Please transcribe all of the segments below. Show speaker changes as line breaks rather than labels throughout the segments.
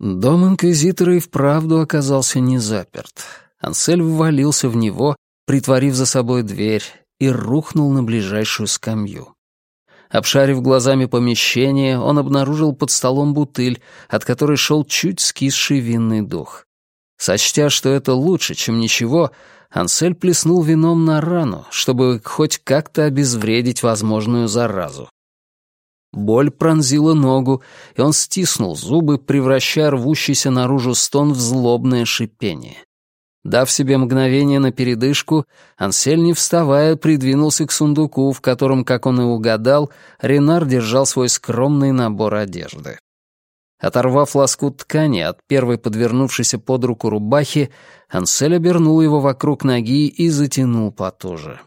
Дом инквизитора и вправду оказался не заперт. Ансель ввалился в него, притворив за собой дверь, и рухнул на ближайшую скамью. Обшарив глазами помещение, он обнаружил под столом бутыль, от которой шел чуть скисший винный дух. Сочтя, что это лучше, чем ничего, Ансель плеснул вином на рану, чтобы хоть как-то обезвредить возможную заразу. Боль пронзила ногу, и он стиснул зубы, превращая рвущийся наружу стон в злобное шипение. Дав себе мгновение на передышку, Ансель, не вставая, придвинулся к сундуку, в котором, как он и угадал, Ренар держал свой скромный набор одежды. Оторвав лоскут ткани от первой подвернувшейся под руку рубахи, Ансель обернул его вокруг ноги и затянул потуже.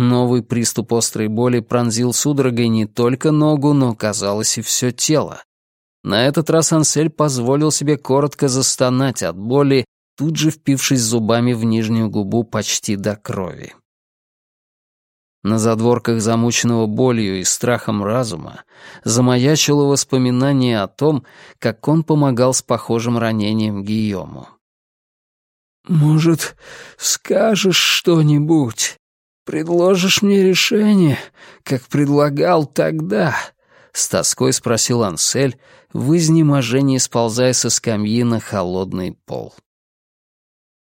Новый приступ острой боли пронзил судорогой не только ногу, но, казалось, и все тело. На этот раз Ансель позволил себе коротко застонать от боли тут же впившись зубами в нижнюю губу почти до крови. На задворках замученного болью и страхом разума замаячило воспоминание о том, как он помогал с похожим ранением Гийому. «Может, скажешь что-нибудь? Предложишь мне решение, как предлагал тогда?» — с тоской спросил Ансель, в изнеможении сползая со скамьи на холодный пол.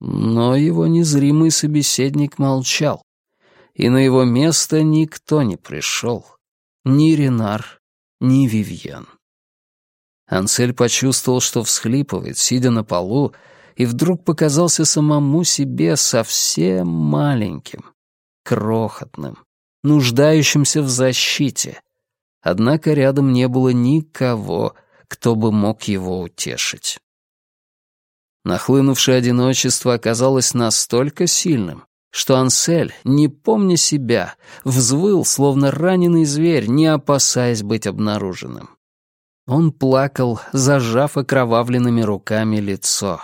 Но его незримый собеседник молчал, и на его место никто не пришел. Ни Ренар, ни Вивьен. Ансель почувствовал, что всхлипывает, сидя на полу, и вдруг показался самому себе совсем маленьким, крохотным, нуждающимся в защите. Однако рядом не было никого, кто бы мог его утешить. Нахлынувшее одиночество оказалось настолько сильным, что Ансель, не помня себя, взвыл, словно раненый зверь, не опасаясь быть обнаруженным. Он плакал, зажав окровавленными руками лицо.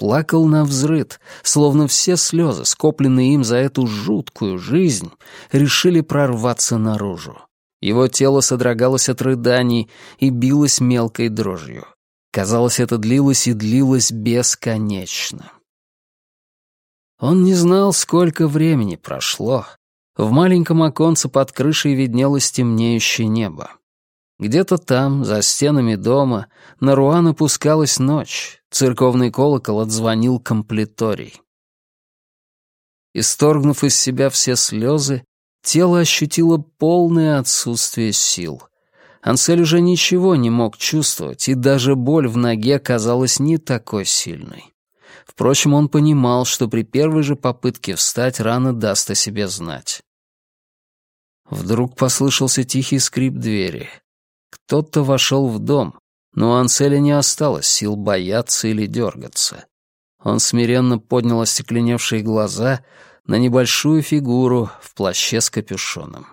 Плакал на взрыд, словно все слезы, скопленные им за эту жуткую жизнь, решили прорваться наружу. Его тело содрогалось от рыданий и билось мелкой дрожью. Казалось, это длилось и длилось бесконечно. Он не знал, сколько времени прошло. В маленьком оконце под крышей виднелось темнеющее небо. Где-то там, за стенами дома, на Руан опускалась ночь. Церковный колокол отзвонил комплиторий. Исторгнув из себя все слезы, тело ощутило полное отсутствие сил. Ансель уже ничего не мог чувствовать, и даже боль в ноге казалась не такой сильной. Впрочем, он понимал, что при первой же попытке встать рана даст о себе знать. Вдруг послышался тихий скрип двери. Кто-то вошел в дом, но у Анселя не осталось сил бояться или дергаться. Он смиренно поднял остекленевшие глаза на небольшую фигуру в плаще с капюшоном.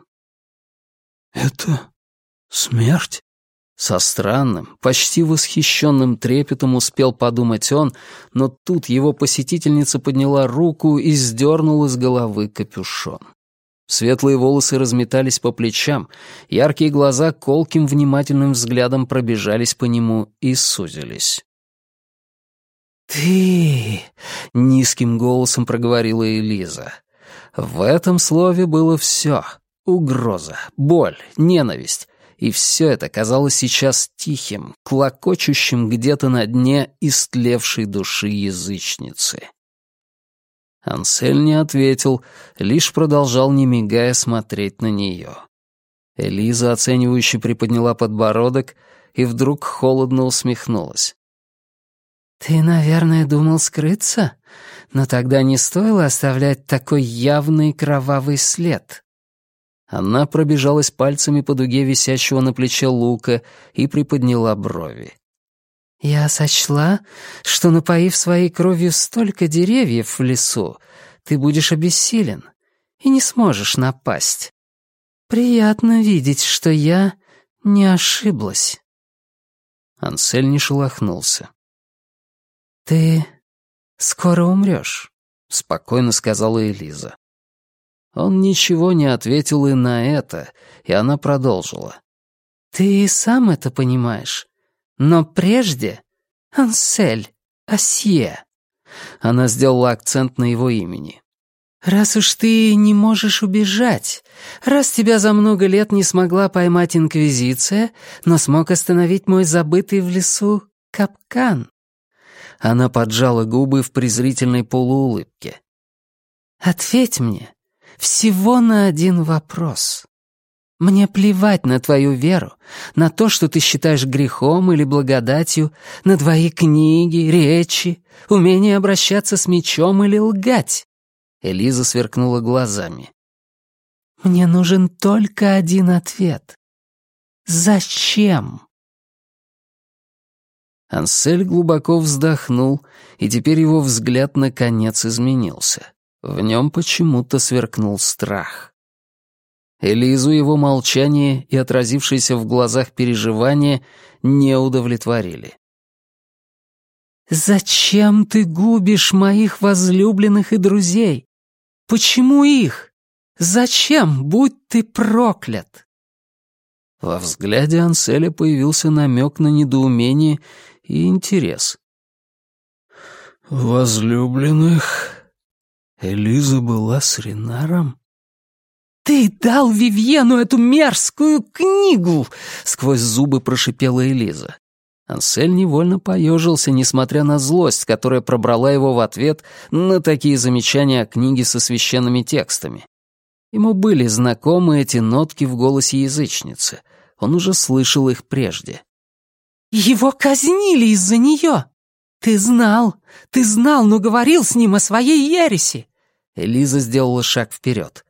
«Это Смерть? Со странным, почти восхищенным трепетом успел подумать он, но тут его посетительница подняла руку и сдернула с головы капюшон. Светлые волосы разметались по плечам, яркие глаза колким внимательным взглядом пробежались по нему и сузились. «Ты...» — низким голосом проговорила Элиза. В этом слове было все — угроза, боль, ненависть и все это казалось сейчас тихим, клокочущим где-то на дне истлевшей души язычницы. Ансель не ответил, лишь продолжал, не мигая, смотреть на нее. Элиза оценивающе приподняла подбородок и вдруг холодно усмехнулась. «Ты, наверное, думал скрыться? Но тогда не стоило оставлять такой явный кровавый след». Она пробежалась пальцами по дуге висящего на плече лука и приподняла брови. «Я сочла, что, напоив своей кровью столько деревьев в лесу, ты будешь обессилен и не сможешь напасть. Приятно видеть, что я не ошиблась». Ансель не шелохнулся. «Ты скоро умрешь», — спокойно сказала Элиза. Он ничего не ответил и на это, и она продолжила. «Ты и сам это понимаешь. Но прежде «Ансель, Асье». Она сделала акцент на его имени. «Раз уж ты не можешь убежать, раз тебя за много лет не смогла поймать Инквизиция, но смог остановить мой забытый в лесу капкан». Она поджала губы в презрительной полуулыбке. «Ответь мне всего на один вопрос. Мне плевать на твою веру, на то, что ты считаешь грехом или благодатью, на твои книги, речи, умение обращаться с мечом или лгать. Элиза сверкнула глазами. Мне нужен только один ответ. Зачем? Ансель глубоко вздохнул, и теперь его взгляд наконец изменился. В нем почему-то сверкнул страх. Элизу его молчание и отразившееся в глазах переживания не удовлетворили. «Зачем ты губишь моих возлюбленных и друзей? Почему их? Зачем, будь ты проклят?» Во взгляде Анселя появился намек на недоумение и интерес. «Возлюбленных? Элиза была с Ренаром?» «Ты дал Вивьену эту мерзкую книгу!» — сквозь зубы прошипела Элиза. Ансель невольно поежился, несмотря на злость, которая пробрала его в ответ на такие замечания о книге со священными текстами. Ему были знакомы эти нотки в голосе язычницы. Он уже слышал их прежде. «Его казнили из-за нее! Ты знал, ты знал, но говорил с ним о своей ереси!» Элиза сделала шаг вперед.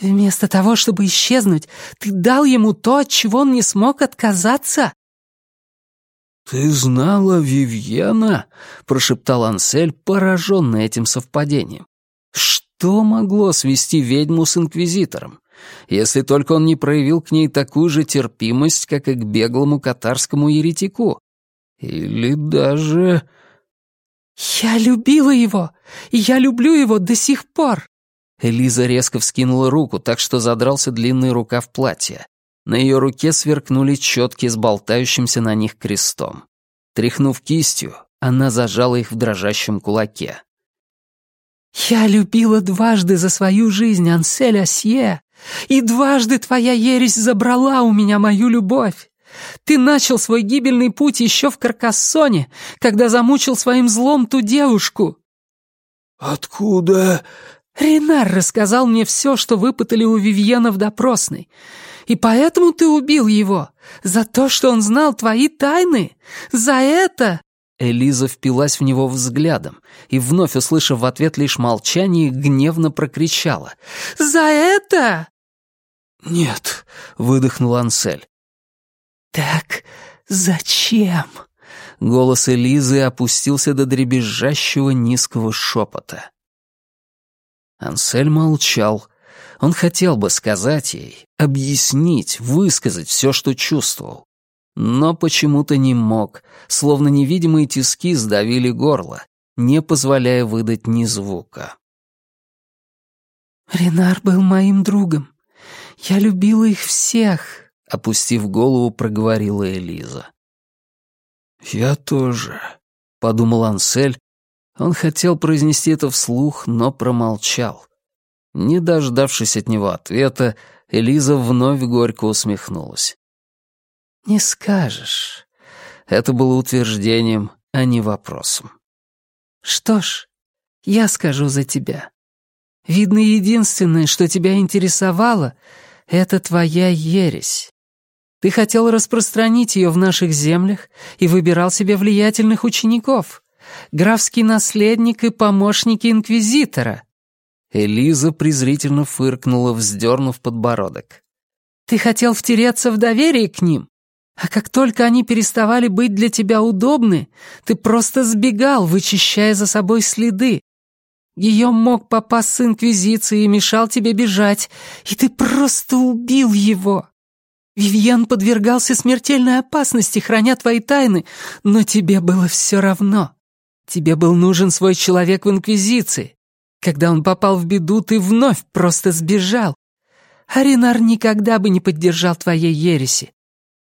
Вместо того, чтобы исчезнуть, ты дал ему то, от чего он не смог отказаться. «Ты знала Вивьена?» — прошептал Ансель, пораженный этим совпадением. «Что могло свести ведьму с инквизитором? Если только он не проявил к ней такую же терпимость, как и к беглому катарскому еретику. Или даже...» «Я любила его, и я люблю его до сих пор!» Элиза резко вскинула руку, так что задрался длинный рукав платья. На ее руке сверкнули четки с болтающимся на них крестом. Тряхнув кистью, она зажала их в дрожащем кулаке. «Я любила дважды за свою жизнь, Ансель Асье, и дважды твоя ересь забрала у меня мою любовь. Ты начал свой гибельный путь еще в Каркассоне, когда замучил своим злом ту девушку». «Откуда Ренар рассказал мне все, что выпытали у Вивьена в допросной. И поэтому ты убил его? За то, что он знал твои тайны? За это?» Элиза впилась в него взглядом и, вновь услышав в ответ лишь молчание, гневно прокричала. «За это?» «Нет», — выдохнул Ансель. «Так зачем?» Голос Элизы опустился до дребезжащего низкого шепота. Ансель молчал. Он хотел бы сказать ей, объяснить, высказать все, что чувствовал. Но почему-то не мог, словно невидимые тиски сдавили горло, не позволяя выдать ни звука. «Ренар был моим другом. Я любила их всех», — опустив голову, проговорила Элиза. «Я тоже», — подумал Ансель, он хотел произнести это вслух, но промолчал. Не дождавшись от него ответа, Элиза вновь горько усмехнулась. «Не скажешь». Это было утверждением, а не вопросом. «Что ж, я скажу за тебя. Видно, единственное, что тебя интересовало, — это твоя ересь. Ты хотел распространить ее в наших землях и выбирал себе влиятельных учеников графский наследник и помощники инквизитора». Элиза презрительно фыркнула, вздернув подбородок. «Ты хотел втереться в доверие к ним, а как только они переставали быть для тебя удобны, ты просто сбегал, вычищая за собой следы. Ее мог попасть с инквизицией и мешал тебе бежать, и ты просто убил его. Вивьен подвергался смертельной опасности, храня твои тайны, но тебе было все равно. Тебе был нужен свой человек в Инквизиции. Когда он попал в беду, ты вновь просто сбежал. Аринар никогда бы не поддержал твоей ереси.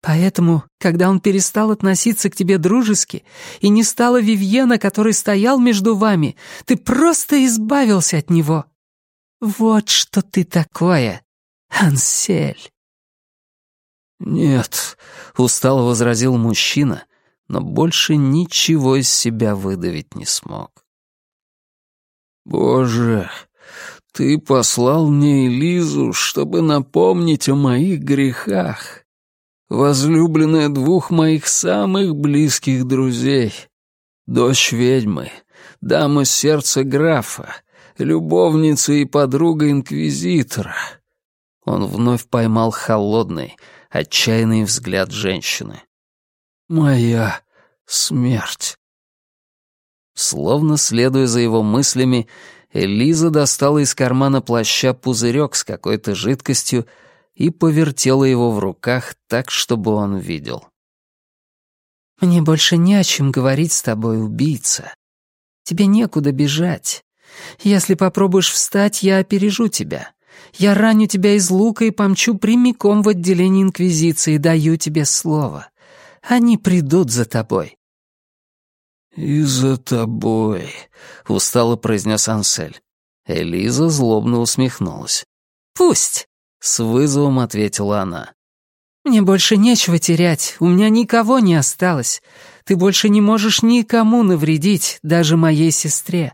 Поэтому, когда он перестал относиться к тебе дружески и не стало Вивьена, который стоял между вами, ты просто избавился от него. Вот что ты такое, Ансель.
«Нет», — устало возразил мужчина, но больше ничего из себя выдавить не смог. «Боже, ты послал мне Элизу, чтобы напомнить о моих грехах возлюбленная двух моих самых близких друзей, дочь ведьмы, дама сердца графа, любовница и подруга инквизитора. Он вновь поймал холодный, отчаянный взгляд женщины. «Моя смерть». Словно следуя за его мыслями, Элиза достала из кармана плаща пузырек с какой-то жидкостью и повертела его в руках так, чтобы он видел.
«Мне больше не о чем говорить с тобой, убийца. Тебе некуда бежать. Если попробуешь встать, я опережу тебя. Я раню тебя из лука и помчу прямиком в отделение Инквизиции, даю тебе слово. Они придут за тобой».
«И за тобой», — устало произнес Ансель. Элиза злобно усмехнулась.
«Пусть.
С вызовом ответила она.
«Мне больше нечего терять, у меня никого не осталось. Ты больше не можешь никому навредить, даже моей сестре.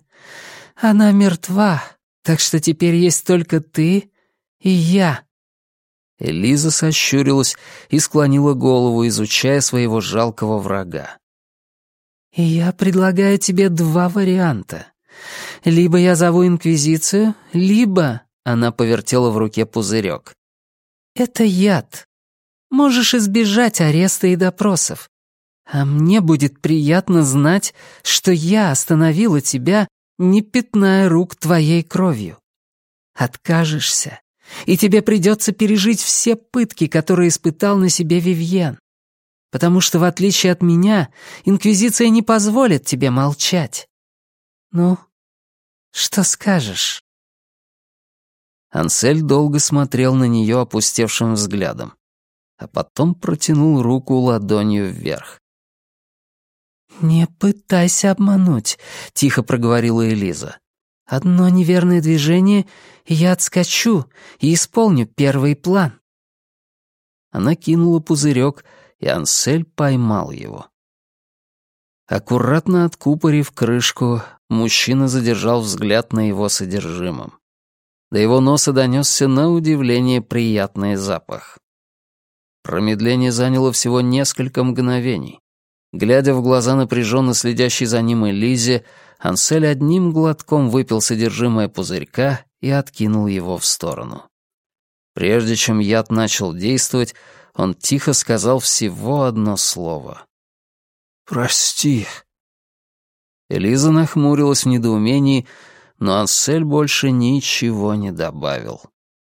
Она мертва, так что теперь есть только ты и я».
Элиза сощурилась и склонила голову, изучая своего жалкого врага.
«И я предлагаю тебе два варианта. Либо я зову Инквизицию, либо она повертела в руке пузырек. «Это яд. Можешь избежать ареста и допросов. А мне будет приятно знать, что я остановила тебя, не пятная рук твоей кровью. Откажешься, и тебе придется пережить все пытки, которые испытал на себе Вивьен. Потому что, в отличие от меня, Инквизиция не позволит тебе молчать. Ну, что скажешь?»
Ансель долго смотрел на нее опустевшим взглядом, а потом протянул руку ладонью вверх.
«Не пытайся обмануть», — тихо проговорила Элиза. «Одно неверное движение, и я отскочу и исполню первый план».
Она кинула пузырек, и Ансель поймал его. Аккуратно откупорив крышку, мужчина задержал взгляд на его содержимом. До его носа донесся на удивление приятный запах. Промедление заняло всего несколько мгновений. Глядя в глаза напряженно следящей за ним Элизе, Ансель одним глотком выпил содержимое пузырька и откинул его в сторону. Прежде чем яд начал действовать, он тихо сказал всего одно слово. «Прости». Элиза нахмурилась в недоумении, но Ансель больше ничего не добавил.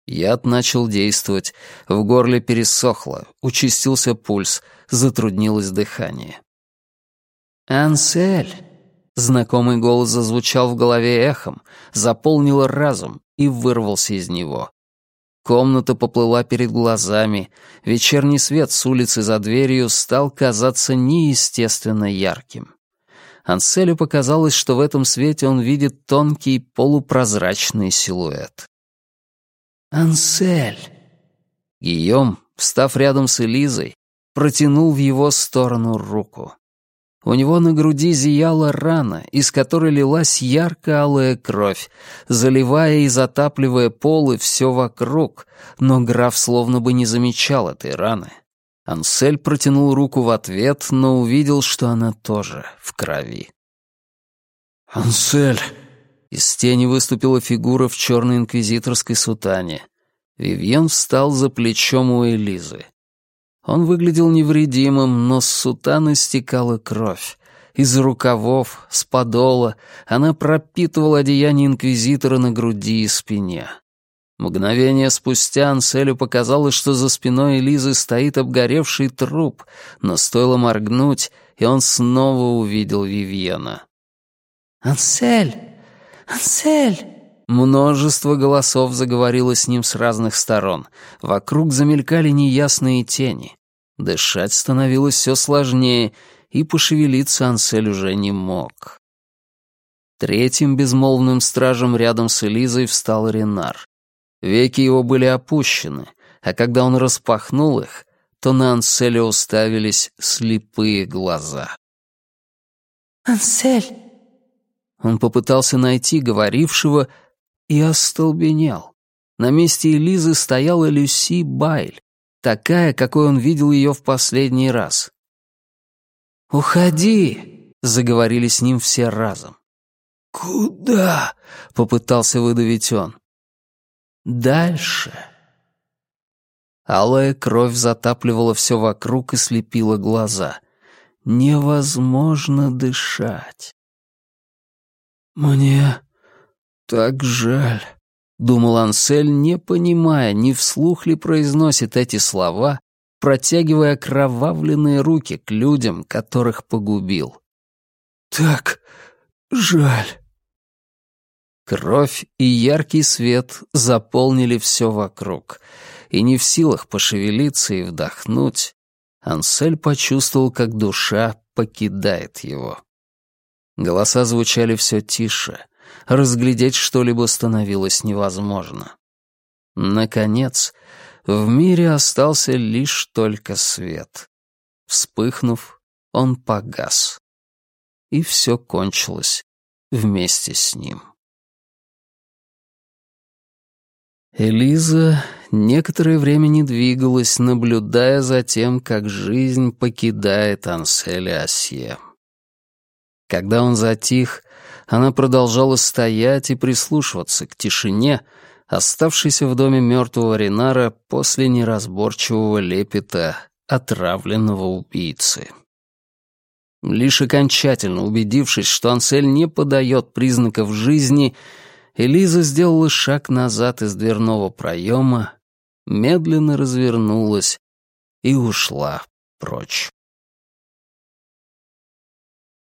Яд начал действовать, в горле пересохло, участился пульс, затруднилось дыхание. «Ансель!» Знакомый голос зазвучал в голове эхом, заполнил разум и вырвался из него. Комната поплыла перед глазами, вечерний свет с улицы за дверью стал казаться неестественно ярким. Анселю показалось, что в этом свете он видит тонкий полупрозрачный силуэт. «Ансель!» Гийом, встав рядом с Элизой, протянул в его сторону руку. У него на груди зияла рана, из которой лилась ярко-алая кровь, заливая и затапливая полы все вокруг, но граф словно бы не замечал этой раны. Ансель протянул руку в ответ, но увидел, что она тоже в крови. «Ансель!» Из тени выступила фигура в черной инквизиторской сутане. Вивьен встал за плечом у Элизы. Он выглядел невредимым, но с сутаны стекала кровь. Из рукавов, с подола она пропитывала одеяние инквизитора на груди и спине. Мгновение спустя Анселю показалось, что за спиной Элизы стоит обгоревший труп, но стоило моргнуть, и он снова увидел Вивьена.
«Ансель! Ансель!»
Множество голосов заговорило с ним с разных сторон. Вокруг замелькали неясные тени. Дышать становилось все сложнее, и пошевелиться Ансель уже не мог. Третьим безмолвным стражем рядом с Элизой встал Ренар. Веки его были опущены, а когда он распахнул их, то на Анселя уставились слепые глаза.
«Ансель!»
Он попытался найти говорившего и остолбенел. На месте Элизы стояла Люси Байль, такая, какой он видел ее в последний раз. «Уходи!» — заговорили с ним все разом. «Куда?» — попытался выдавить он. «Дальше». Алая кровь затапливала все вокруг и слепила глаза. Невозможно дышать. «Мне так жаль», — думал Ансель, не понимая, ни вслух ли произносит эти слова, протягивая окровавленные руки к людям, которых погубил. «Так жаль». Кровь и яркий свет заполнили все вокруг, и не в силах пошевелиться и вдохнуть, Ансель почувствовал, как душа покидает его. Голоса звучали все тише, разглядеть что-либо становилось невозможно. Наконец, в мире остался лишь только свет. Вспыхнув, он погас. И все кончилось вместе с ним. Элиза некоторое время не двигалась, наблюдая за тем, как жизнь покидает Анселя Асье. Когда он затих, она продолжала стоять и прислушиваться к тишине, оставшейся в доме мертвого Ренара после неразборчивого лепета отравленного убийцы. Лишь окончательно убедившись, что Ансель не подает признаков жизни, Элиза сделала шаг назад из дверного проема, медленно развернулась и ушла прочь.